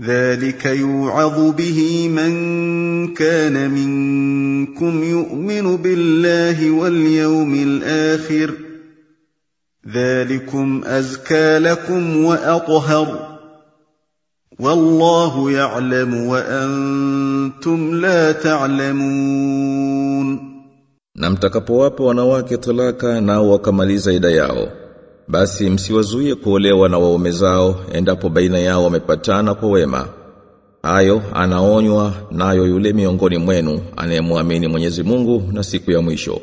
ذلك يوعظ به من كان منكم يؤمن بالله واليوم الآخر ذلكم ازكى لكم واطهر والله يعلم وأنتم لا تعلمون Na mtakapowapa wanawake talaka nao wakamaliza ida basi msiwazuie kuolewa na waume zao endapo baina yao wamepatana kwa wema hayo anaonywa nayo yule miongoni mwenu anayemwamini Mwenyezi Mungu na siku ya mwisho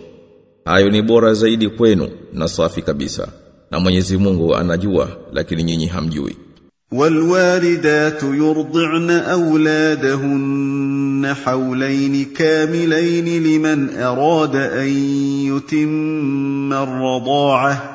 hayo ni bora zaidi kwenu na safi kabisa na Mwenyezi Mungu anajua lakini nyinyi hamjui والوالدات يرضعن اولادهن حولين كاملين لمن اراد ان يتم الرضاعه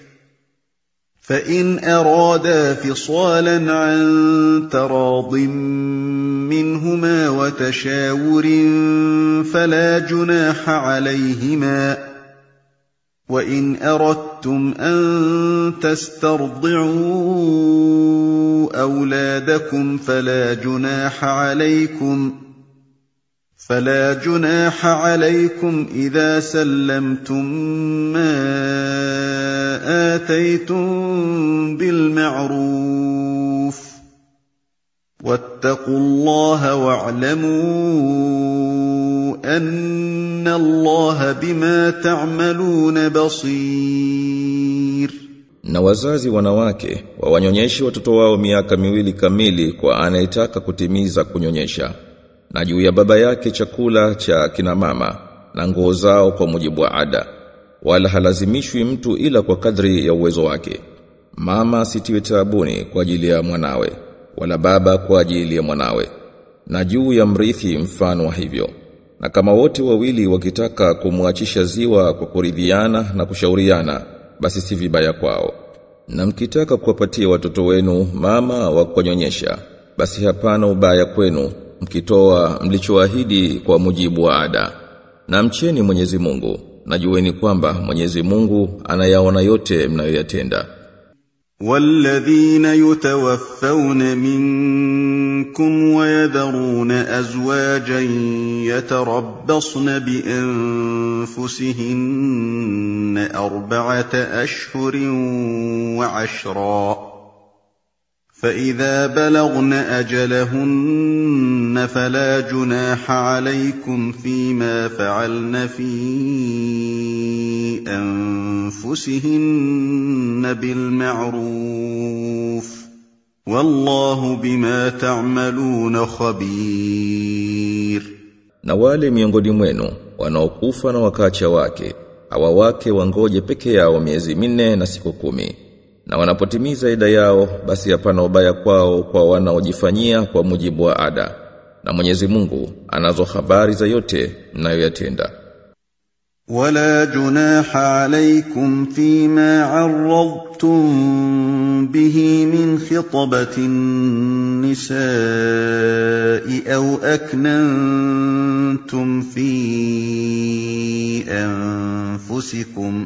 فإن أرادا فصالا عن تراض منهما وتشاور فلا جناح عليهما. وإن أردتم أن تسترضعوا أولادكم فلا جناح عليكم فلا جناح عليكم إذا سلمتم ما اتيتم بالمعروف واتقوا الله واعلموا ان الله بما تعملون بصير na wazazi wanawake wawanyonyeshe watoto wao miaka miwili kamili kwa anayetaka kutimiza kunyonyesha na juu ya baba yake chakula cha kina mama na nguo zao kwa mujibu wa ada wala halazimishwi mtu ila kwa kadri ya uwezo wake. Mama sitiwe taabuni kwa ajili ya mwanawe wala baba kwa ajili ya mwanawe na juu ya mrithi mfano wa hivyo. Na kama wote wawili wakitaka kumwachisha ziwa kwa kuridhiana na kushauriana basi si vibaya kwao. Na mkitaka kuwapatia watoto wenu mama wa kunyonyesha basi hapana ubaya kwenu mkitoa mlichoahidi kwa mujibu wa ada. Na mcheni Mwenyezi Mungu na jueni kwamba Mwenyezi Mungu anayaona yote mnayoyatenda والذين يتوفون منكم ويذرون ازواجا يتربصن بانفسهن اربعه اشهر وعشرا فاذا بلغن اجلهن فلا جناح عليكم فيما فعلن في انفسهن بالمعروف والله بما تعملون خبير na wale miongoni mwenu wanaokufa na wakaacha wake hawa wake wangoje peke yao miezi minne na siku kumi na wanapotimiza ida yao basi hapana ubaya kwao kwa wanaojifanyia kwa mujibu wa ada. Na Mwenyezi Mungu anazo habari za yote mnayoyatenda. Wala junaha alaykum fima arradtum bihi min khitabati nisai au aknantum fi anfusikum.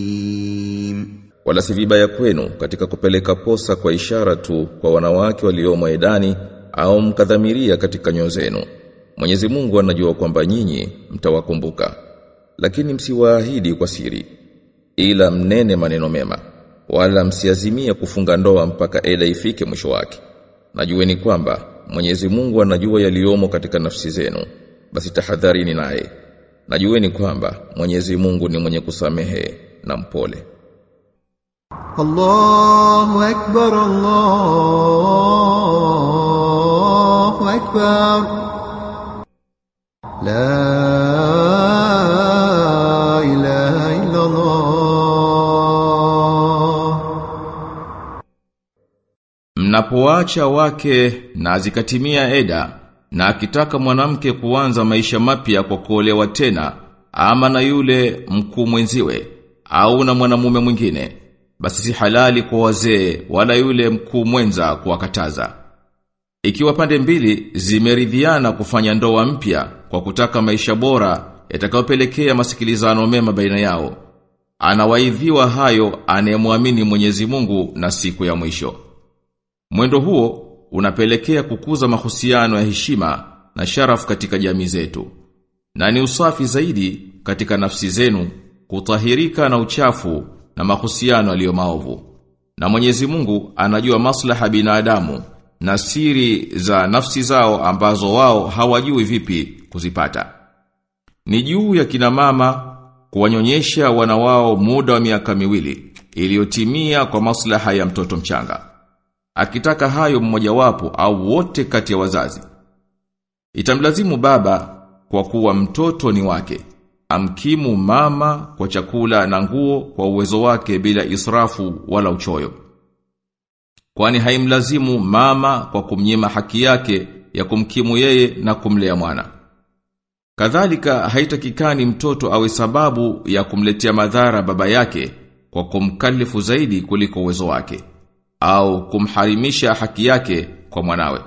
Wala si vibaya kwenu katika kupeleka posa kwa ishara tu kwa wanawake waliomo edani au mkadhamiria katika nyoyo zenu. Mwenyezi Mungu anajua kwamba nyinyi mtawakumbuka. Lakini msiwaahidi kwa siri ila mnene maneno mema wala msiazimie kufunga ndoa mpaka eda ifike mwisho wake. Najueni kwamba Mwenyezi Mungu anajua yaliyomo katika nafsi zenu. Basi tahadharini naye. Najueni kwamba Mwenyezi Mungu ni mwenye kusamehe na mpole. الله أكبر الله أكبر لا إله إلا الله Mnapoacha wake na zikatimia eda na akitaka mwanamke kuanza maisha mapya kwa kuolewa tena ama na yule mkuu mwenziwe au na mwanamume mwingine basi si halali kwa wazee wala yule mkuu mwenza kuwakataza. Ikiwa pande mbili zimeridhiana kufanya ndoa mpya kwa kutaka maisha bora yatakayopelekea masikilizano mema baina yao, anawaidhiwa hayo anayemwamini Mwenyezi Mungu na siku ya mwisho. Mwendo huo unapelekea kukuza mahusiano ya heshima na sharafu katika jamii zetu. Na ni usafi zaidi katika nafsi zenu kutahirika na uchafu na mahusiano yaliyo maovu. Na Mwenyezi Mungu anajua maslaha binadamu na siri za nafsi zao ambazo wao hawajui vipi kuzipata. Ni juu ya kina mama kuwanyonyesha wana wao muda wa miaka miwili iliyotimia kwa maslaha ya mtoto mchanga. Akitaka hayo mmojawapo au wote kati ya wazazi. Itamlazimu baba kwa kuwa mtoto ni wake amkimu mama kwa chakula na nguo kwa uwezo wake bila israfu wala uchoyo. Kwani haimlazimu mama kwa kumnyima haki yake ya kumkimu yeye na kumlea mwana. Kadhalika haitakikani mtoto awe sababu ya kumletea madhara baba yake kwa kumkalifu zaidi kuliko uwezo wake au kumharimisha haki yake kwa mwanawe.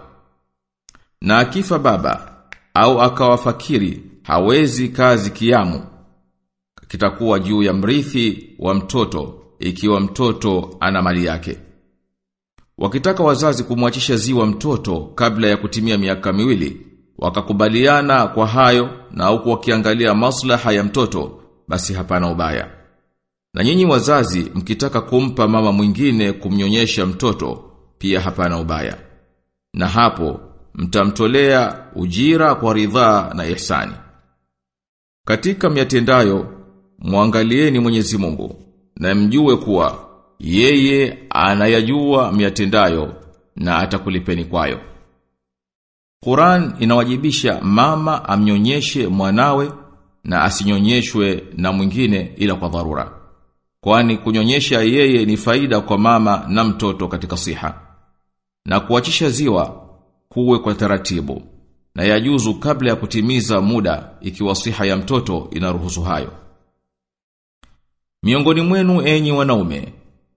Na akifa baba au akawa fakiri hawezi kazi kiamu kitakuwa juu ya mrithi wa mtoto ikiwa mtoto ana mali yake. Wakitaka wazazi kumwachisha ziwa mtoto kabla ya kutimia miaka miwili, wakakubaliana kwa hayo na huku wakiangalia maslaha ya mtoto, basi hapana ubaya. Na nyinyi wazazi mkitaka kumpa mama mwingine kumnyonyesha mtoto, pia hapana ubaya. Na hapo mtamtolea ujira kwa ridhaa na ihsani. Katika myatendayo, muangalieni Mwenyezi Mungu na mjue kuwa yeye anayajua myatendayo, na atakulipeni kwayo. Quran inawajibisha mama amnyonyeshe mwanawe na asinyonyeshwe na mwingine ila kwa dharura. Kwani kunyonyesha yeye ni faida kwa mama na mtoto katika siha. Na kuachisha ziwa kuwe kwa taratibu na yajuzu kabla ya kutimiza muda ikiwa siha ya mtoto inaruhusu hayo. Miongoni mwenu enyi wanaume,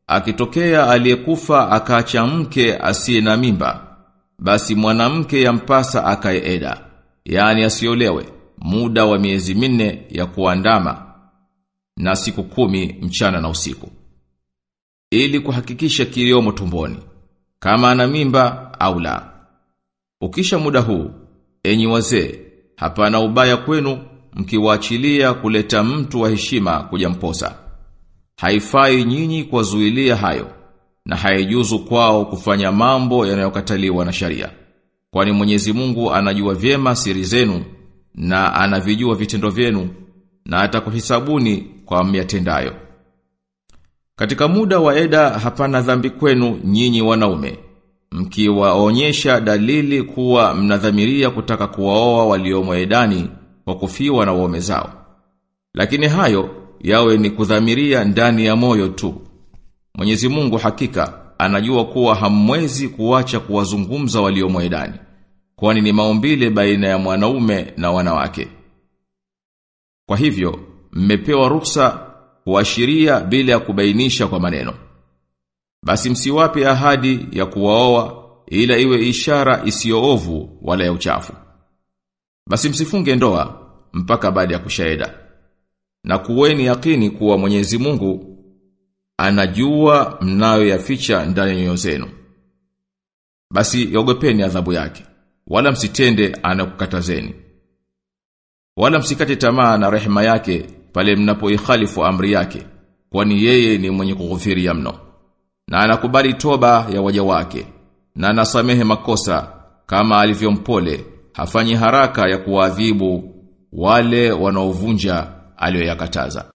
akitokea aliyekufa akaacha mke asiye na mimba, basi mwanamke yampasa akae eda, yani asiolewe, muda wa miezi minne ya kuandama na siku kumi mchana na usiku. Ili kuhakikisha kiliomo tumboni, kama ana mimba au la. Ukisha muda huu, enyi wazee, hapana ubaya kwenu mkiwaachilia kuleta mtu wa heshima kuja mposa. Haifai nyinyi kuwazuilia hayo na haijuzu kwao kufanya mambo yanayokataliwa na sharia. Kwani Mwenyezi Mungu anajua vyema siri zenu na anavijua vitendo vyenu na atakuhisabuni kwa myatendayo. Katika muda wa eda hapana dhambi kwenu nyinyi wanaume mkiwaonyesha dalili kuwa mnadhamiria kutaka kuwaoa waliomo edani kwa kufiwa na waume zao. Lakini hayo yawe ni kudhamiria ndani ya moyo tu. Mwenyezi Mungu hakika anajua kuwa hamwezi kuacha kuwazungumza walio edani. kwani ni maumbile baina ya mwanaume na wanawake. Kwa hivyo, mmepewa ruksa kuashiria bila ya kubainisha kwa maneno. Basi msiwape ahadi ya kuwaoa ila iwe ishara isiyoovu wala ya uchafu. Basi msifunge ndoa mpaka baada ya kushaeda. Na kuweni yakini kuwa Mwenyezi Mungu anajua mnayoyaficha ndani ya zenu. Basi yogopeni adhabu yake wala msitende anakukatazeni. Wala msikate tamaa na rehema yake pale mnapoikhalifu amri yake, kwani yeye ni mwenye kughufiria mno. Na anakubali toba ya waja wake, na anasamehe makosa kama alivyompole, hafanyi haraka ya kuwaadhibu wale wanaovunja aliyoyakataza.